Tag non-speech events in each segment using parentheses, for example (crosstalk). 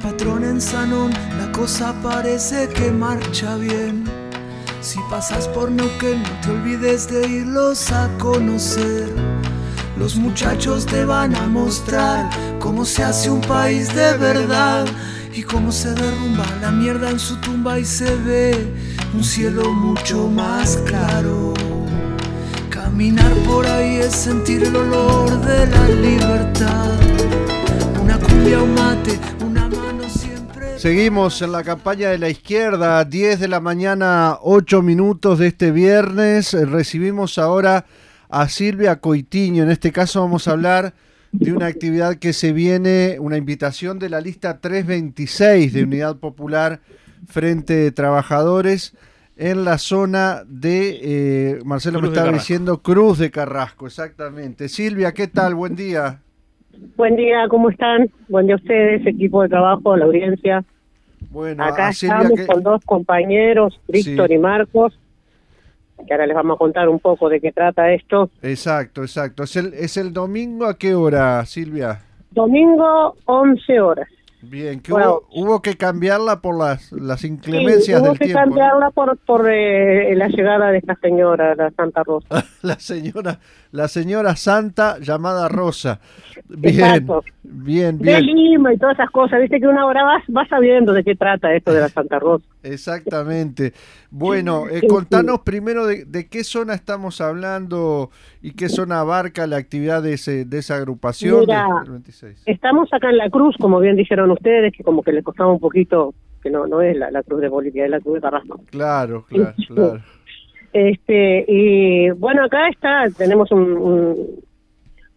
patrón en Sanón, la cosa parece que marcha bien. Si pasas por Neuquén, no te olvides de irlos a conocer. Los muchachos te van a mostrar cómo se hace un país de verdad y cómo se derrumba la mierda en su tumba y se ve un cielo mucho más claro. Caminar por ahí es sentir el olor de la libertad. Una cumbia, un mate, siempre. Seguimos en la campaña de la izquierda, 10 de la mañana, 8 minutos de este viernes. Recibimos ahora a Silvia Coitiño. En este caso vamos a hablar de una actividad que se viene, una invitación de la lista 326 de Unidad Popular Frente de Trabajadores en la zona de, eh, Marcelo me estaba diciendo, Cruz de Carrasco, exactamente. Silvia, ¿qué tal? Buen día. Buen día, ¿cómo están? Buen día a ustedes, equipo de trabajo, la audiencia. Bueno, Acá estamos que- con dos compañeros, Víctor Sí. y Marcos, que ahora les vamos a contar un poco de qué trata esto. Exacto, exacto. ¿Es el, ¿Es el domingo a qué hora, Silvia? Domingo, 11 horas. Bien, que Bueno. hubo, hubo que cambiarla por las, las Sí, inclemencias hubo del que tiempo. ¿no? cambiarla por, por eh, la llegada de esta señora, la Santa Rosa. (laughs) La señora, la señora Santa llamada Rosa. Bien, Exacto. bien, De. Lima y todas esas cosas, viste que una hora vas, vas sabiendo de qué trata esto de la Santa Rosa. Exactamente. Bueno, eh, Sí, contanos primero de, de qué zona estamos hablando y qué zona abarca la actividad de, ese, de esa agrupación Mira, del 26. Estamos acá en la Cruz, como bien dijeron ustedes, que como que les costaba un poquito, que no no es la, la Cruz de Bolivia, es la Cruz de Carrasco. Claro, (laughs) claro, claro. Este, y bueno, acá está, tenemos un, un-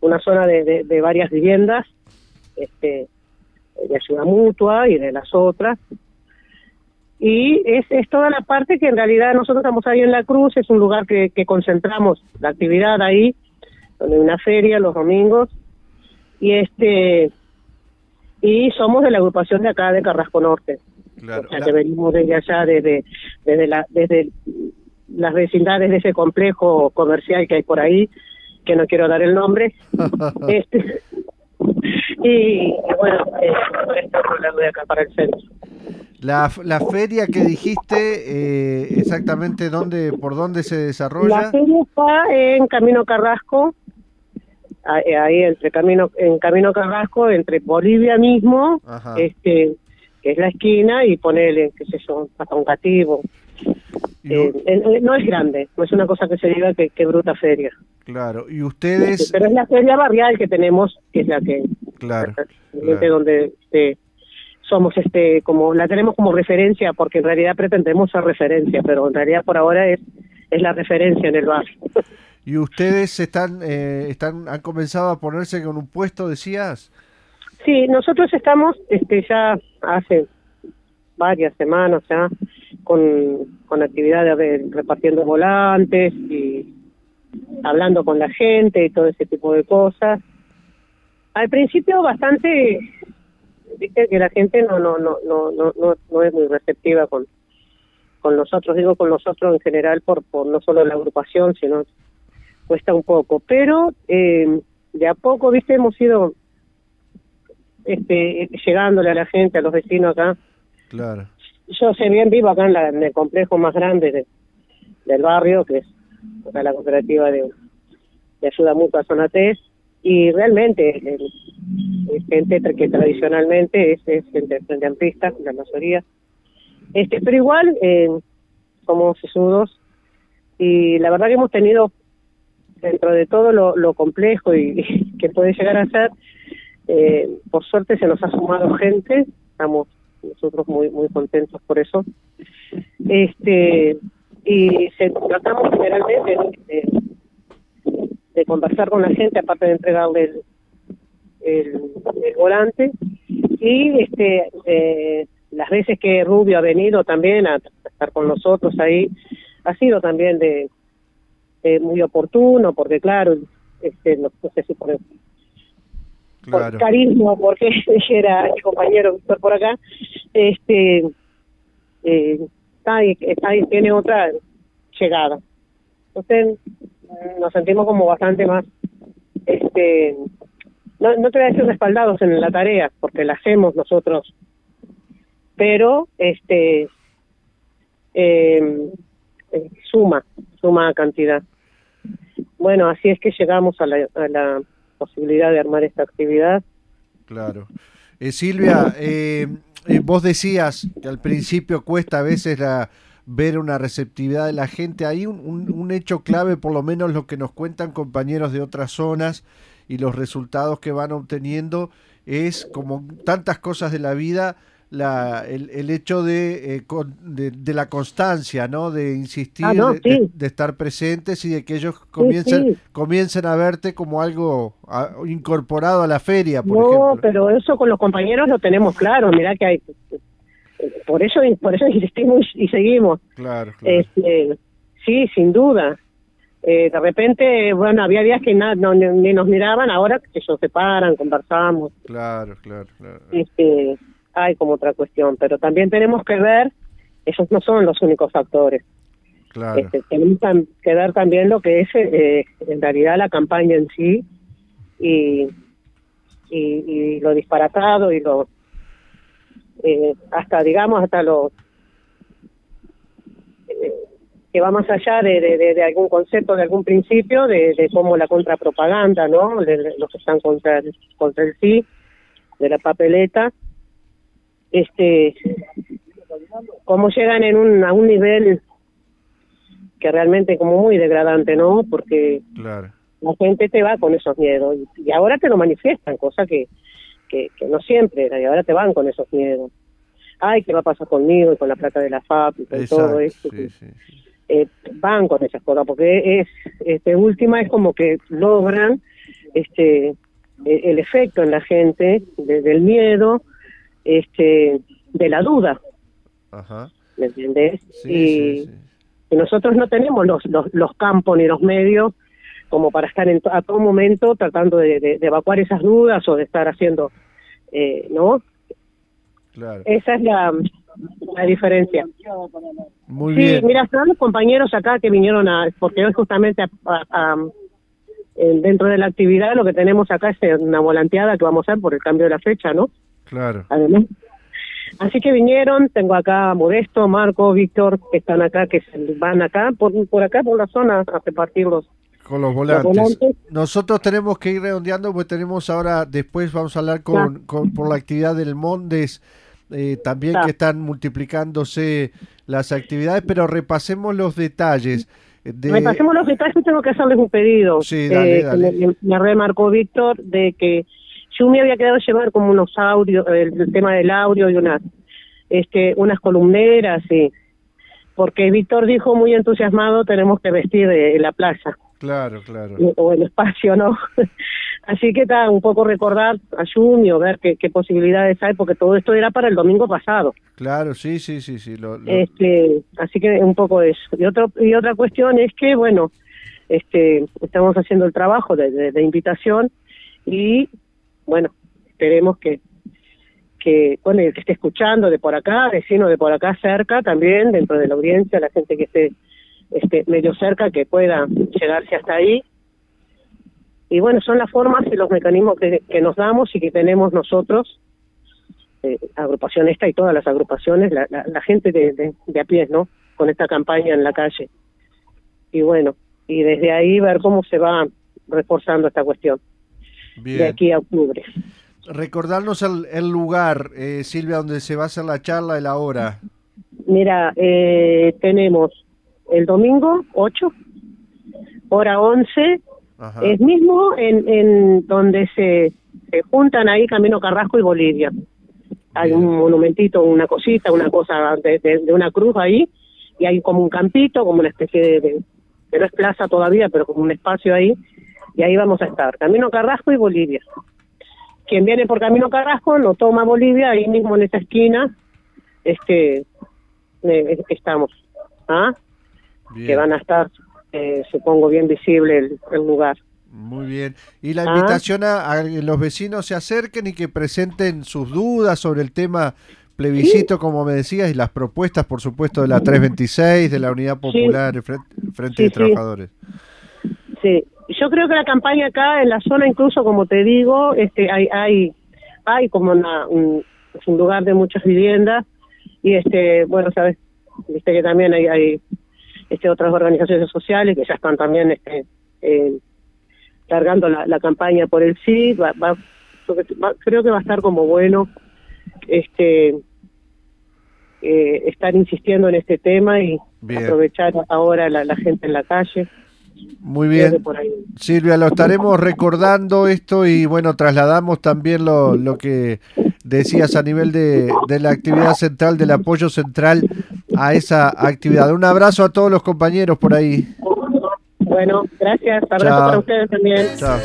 una zona de, de- de varias viviendas, este, de ayuda mutua y de las otras. Y es, es toda la parte que en realidad nosotros estamos ahí en la Cruz, es un lugar que, que concentramos la actividad ahí, donde hay una feria los domingos. Y este y somos de la agrupación de acá de Carrasco Norte. claro. O sea, La- que venimos desde allá, desde, desde, la, desde las vecindades de ese complejo comercial que hay por ahí, que no quiero dar el nombre. (laughs) este, (laughs) y, bueno, eh, por lado de acá para el centro. La, la feria que dijiste, eh, exactamente dónde, por dónde se La desarrolla. feria está en Camino Carrasco, ahí ahí entre Camino, en Camino Carrasco, entre Bolivia mismo, Ajá. este que es la esquina, y ponele, qué sé yo, hasta un cativo. Eh, eh, no es grande, no es una cosa que se diga que, que bruta feria. claro, y ustedes, Pero es la feria barrial que tenemos, que es la que, claro, claro. donde este, somos, este, como la tenemos como referencia, porque en realidad pretendemos ser referencia, pero en realidad por ahora es, es la referencia en el barrio. (laughs) y ustedes están, eh, están, han comenzado a ponerse con un puesto, decías. Sí, nosotros estamos este, ya hace varias semanas ya con, con actividades de- repartiendo volantes y hablando con la gente y todo ese tipo de cosas. Al principio bastante, viste que la gente no no no no no no, no es muy receptiva con con nosotros, digo con nosotros en general por por no solo la agrupación, sino cuesta un poco, pero eh, de a poco, viste, hemos ido este, llegándole a la gente, a los vecinos acá. Claro. Yo sé bien vivo acá en, la- en el complejo más grande de- del barrio, que es acá la cooperativa de, de ayuda mutua y realmente eh, gente que tradicionalmente es, es gente frente la mayoría. Este, pero igual eh, somos sesudos y la verdad que hemos tenido dentro de todo lo, complejo (laughs) y, que puede llegar a ser, eh, por suerte se nos ha sumado gente, estamos nosotros muy muy contentos por eso. Este y se, tratamos generalmente de, de conversar con la gente, aparte de entregarle el, el, el volante. Y este eh, las veces que Rubio ha venido también a estar con nosotros ahí, ha sido también de, de muy oportuno, porque claro, este, no, no sé si por, Claro. por cariño, porque (laughs) era mi compañero Víctor por acá, este eh, está ahí, está ahí, tiene otra llegada. Entonces nos sentimos como bastante más, este no, te voy a decir respaldados en la tarea, porque la hacemos nosotros pero este eh, eh, suma, suma cantidad. Bueno, así es que llegamos a la, a la posibilidad de armar esta actividad. Claro. Eh, Silvia, eh, eh, vos decías que al principio cuesta a veces la, ver una receptividad de la gente. Hay un, hecho clave, por lo menos lo que nos cuentan compañeros de otras zonas y los resultados que van obteniendo, es como tantas cosas de la vida, la, el, el hecho de, eh, con, de, de, la constancia, ¿no? De insistir, ah, no, de, sí. de, de, estar presentes y de que ellos comiencen, sí, sí. comiencen a verte como algo a, incorporado a la feria, por no, ejemplo. pero eso con los compañeros lo tenemos claro, mirá que hay... Por eso, por eso (laughs) insistimos y seguimos. Claro, claro. Este, sí, sin duda. Eh, de repente, bueno, había días que na, no, ni nos miraban, ahora que se separan, conversamos. Claro, claro, claro. Este, hay como otra cuestión, pero también tenemos que ver, esos no son los únicos factores. Claro. Este, tenemos que ver también lo que es eh, en realidad la campaña en sí y, y, y lo disparatado y lo eh, hasta digamos hasta lo eh, que va más allá de, de, de, algún concepto, de algún principio, de, de cómo la contrapropaganda, ¿no? De, los que están contra el, contra el sí, de la papeleta, este, cómo llegan en un, a un nivel que realmente como muy degradante, ¿no? Porque claro. la gente te va con esos miedos y, y ahora te lo manifiestan, cosa que, que, que, no siempre y ahora te van con esos miedos. Ay, ¿qué va a pasar conmigo y con la plata de la FAP y con Exacto, todo esto? Sí, sí, sí. Eh, van con esas cosas, porque es, este, última es como que logran este el, el efecto en la gente de, del miedo, este, de la duda. Ajá. ¿Me entiendes? Sí, y, sí, y, nosotros no tenemos los, los, los campos ni los medios como para estar en a todo momento tratando de, de, de, evacuar esas dudas o de estar haciendo, eh, ¿no? Claro. Esa es la, la diferencia. Muy sí, bien. mira, están los compañeros acá que vinieron a, porque hoy justamente a, a, a, dentro de la actividad lo que tenemos acá es una volanteada que vamos a hacer por el cambio de la fecha, ¿no? Claro. Además. Así que vinieron, tengo acá a Modesto, Marco, Víctor, que están acá, que van acá, por, por acá, por la zona, a repartir los, con los volantes. los volantes. Nosotros tenemos que ir redondeando porque tenemos ahora, después vamos a hablar con, claro. con por la actividad del Mondes, eh, también que están multiplicándose las actividades, pero repasemos los detalles. De... Repasemos los detalles, tengo que hacerles un pedido. Sí, dale, eh, dale. Me, me, remarcó Víctor de que yo me había quedado llevar como unos audios, el, el, tema del audio y unas, este, unas columneras, y porque Víctor dijo muy entusiasmado, tenemos que vestir de la plaza. Claro, claro. O el espacio, ¿no? (laughs) Así que está un poco recordar a Junio, ver qué, qué, posibilidades hay, porque todo esto era para el domingo pasado. Claro, sí, sí, sí, sí. Lo, lo... Este, así que un poco eso. Y, otro, y otra cuestión es que, bueno, este, estamos haciendo el trabajo de, de, de invitación y, bueno, esperemos que que, bueno, el que esté escuchando de por acá, vecino de por acá cerca también, dentro de la audiencia, la gente que esté este, medio cerca, que pueda llegarse hasta ahí. Y bueno, son las formas y los mecanismos que, que nos damos y que tenemos nosotros, eh, agrupación esta y todas las agrupaciones, la, la, la gente de, de, de, a pie, ¿no? Con esta campaña en la calle. Y bueno, y desde ahí ver cómo se va reforzando esta cuestión. Bien. De aquí a octubre. Recordarnos el, el lugar, eh, Silvia, donde se va a hacer la charla y la hora. Mira, eh, tenemos el domingo 8, hora 11, Ajá. es mismo en, en donde se, se, juntan ahí Camino Carrasco y Bolivia. Hay Bien. un monumentito, una cosita, una cosa de, de, de, una cruz ahí, y hay como un campito, como una especie de, que no es plaza todavía, pero como un espacio ahí, y ahí vamos a estar. Camino Carrasco y Bolivia quien viene por Camino Carrasco no toma Bolivia, ahí mismo en esa esquina este eh, estamos. ¿ah? Que van a estar, eh, supongo, bien visible el, el, lugar. Muy bien. Y la invitación ¿Ah? a, a, los vecinos se acerquen y que presenten sus dudas sobre el tema plebiscito, sí. como me decías, y las propuestas, por supuesto, de la 326, de la Unidad Popular, sí. Frente, Frente sí, de Trabajadores. Sí, yo creo que la campaña acá en la zona incluso como te digo este hay hay hay como una, un, un lugar de muchas viviendas Y este, bueno, sabes, viste que también hay, hay este, otras organizaciones sociales que ya están también este, eh, cargando la, la, campaña por el sí, va, va, creo que va a estar como bueno este eh, estar insistiendo en este tema y aprovechar ahora la, la gente en la calle. Muy bien. Silvia, lo estaremos recordando esto y bueno, trasladamos también lo, lo que decías a nivel de, de, la actividad central, del apoyo central a esa actividad. Un abrazo a todos los compañeros por ahí. Bueno, gracias. Abrazo para ustedes también. Chao.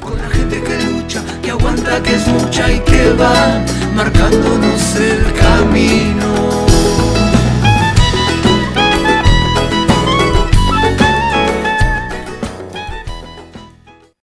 Con la gente que lucha, que aguanta, que es mucha y que va marcándonos el camino.